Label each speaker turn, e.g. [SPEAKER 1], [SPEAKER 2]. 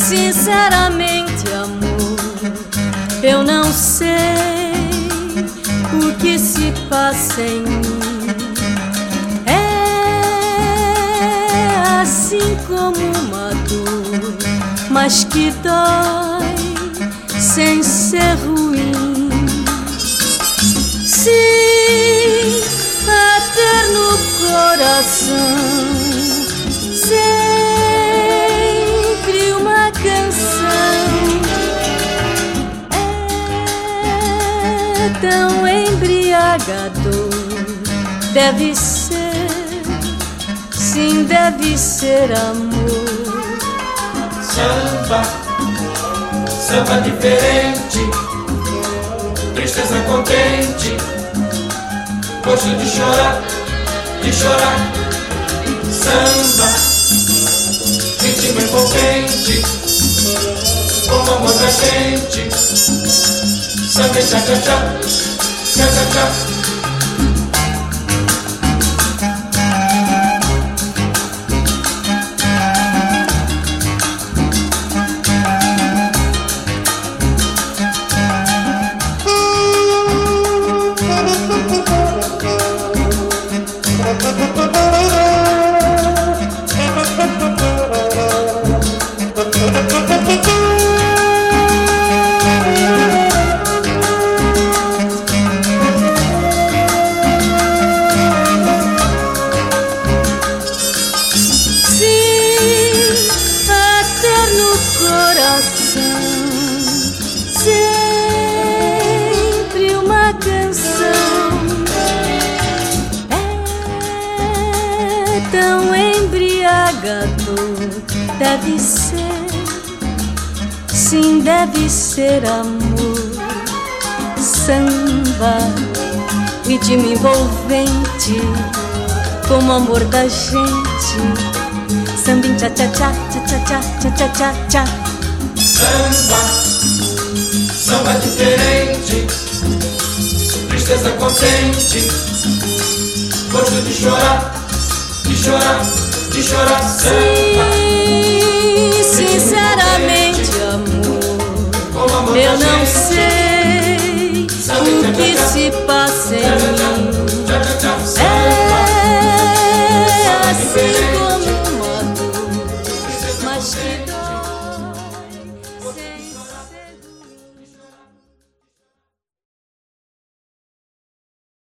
[SPEAKER 1] sinceramente, amor, eu não sei o que se passa em mim. É assim como uma dor, mas que dói sem ser ruim. Sim, até no coração. Tão embriagador. Deve ser, sim, deve ser amor.
[SPEAKER 2] Samba, samba diferente, tristeza contente, gosto de chorar, de chorar. Samba, ritmo envolvente, como amor da gente. Cha cha cha, cha cha.
[SPEAKER 1] Deve ser, sim, deve ser amor. Samba, ritmo envolvente, como amor da gente. Samba, tchá, tchá, tchá, tchá, tchá, tchá, tchá, tchá, tchá.
[SPEAKER 2] Samba, samba diferente, tristeza contente, gosto de chorar, de chorar, de chorar. Samba.
[SPEAKER 1] Sinceramente, amor, eu não sei o que se passa em mim.